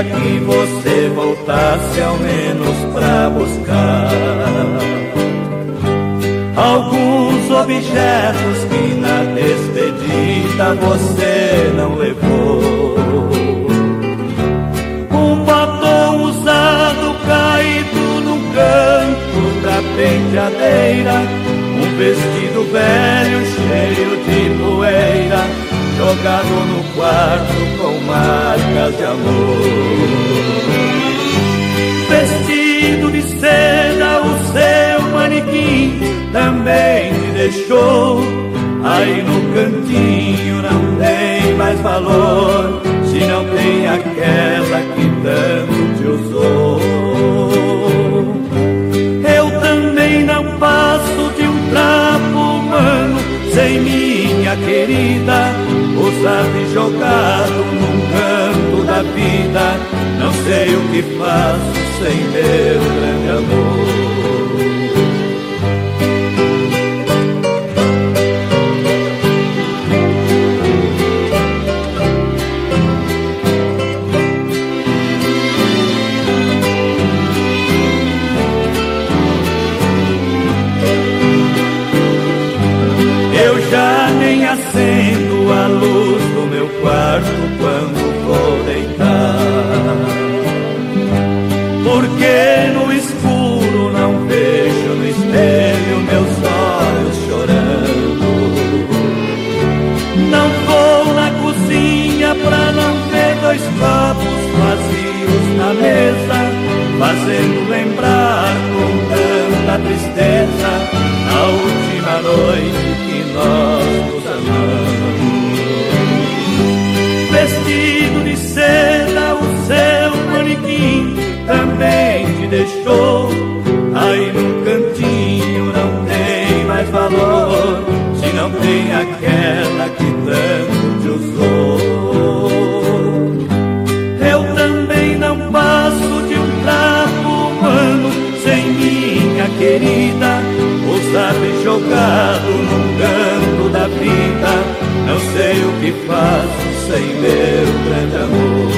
que você voltasse ao menos pra buscar alguns objetos que na despedida você não levou. Um batom usado caído no canto da penteadeira, um vestido velho cheio de poeira, jogado no quarto com marcas de amor. Deixou. Aí no cantinho não tem mais valor, se não tem aquela que tanto te usou. Eu também não passo de um trapo humano sem minha querida, usado e jogado num canto da vida. Não sei o que faço sem meu grande amor. Acendo a luz do meu quarto quando vou deitar. Porque no escuro não vejo no espelho meus olhos chorando. Não vou na cozinha pra não ver dois copos vazios na mesa, fazendo lembrar com tanta tristeza a última noite Vestido de seda, o seu manequim também te deixou. Aí num cantinho não tem mais valor, se não tem aquela que tanto te usou. Eu também não passo de um trapo humano sem minha querida, usado e jogado num canto da vida. Não sei o que faço sem meu grande amor.